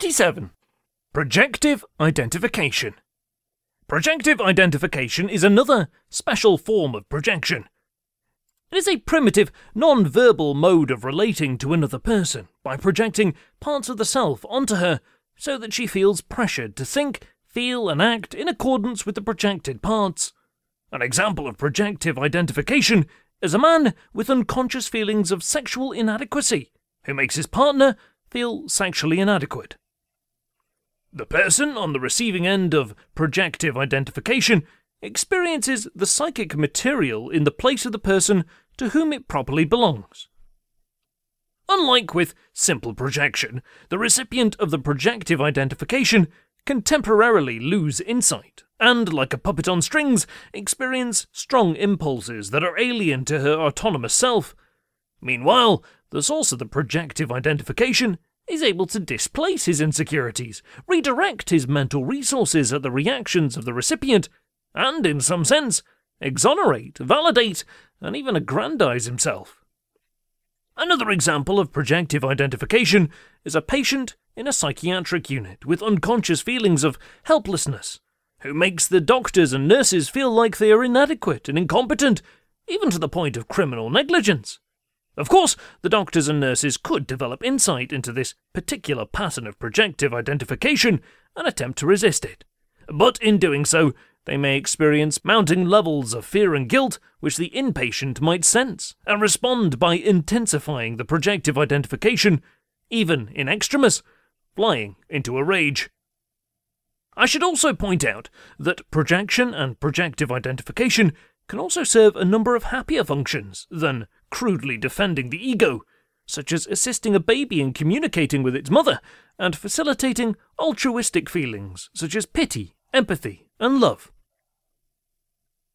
37. Projective identification. Projective identification is another special form of projection. It is a primitive, non verbal mode of relating to another person by projecting parts of the self onto her so that she feels pressured to think, feel, and act in accordance with the projected parts. An example of projective identification is a man with unconscious feelings of sexual inadequacy who makes his partner feel sexually inadequate. The person on the receiving end of projective identification experiences the psychic material in the place of the person to whom it properly belongs. Unlike with simple projection, the recipient of the projective identification can temporarily lose insight and, like a puppet on strings, experience strong impulses that are alien to her autonomous self. Meanwhile, the source of the projective identification is able to displace his insecurities, redirect his mental resources at the reactions of the recipient, and, in some sense, exonerate, validate, and even aggrandize himself. Another example of projective identification is a patient in a psychiatric unit with unconscious feelings of helplessness, who makes the doctors and nurses feel like they are inadequate and incompetent, even to the point of criminal negligence. Of course, the doctors and nurses could develop insight into this particular pattern of projective identification and attempt to resist it. But in doing so, they may experience mounting levels of fear and guilt which the inpatient might sense and respond by intensifying the projective identification, even in extremis, flying into a rage. I should also point out that projection and projective identification can also serve a number of happier functions than crudely defending the ego, such as assisting a baby in communicating with its mother and facilitating altruistic feelings such as pity, empathy, and love.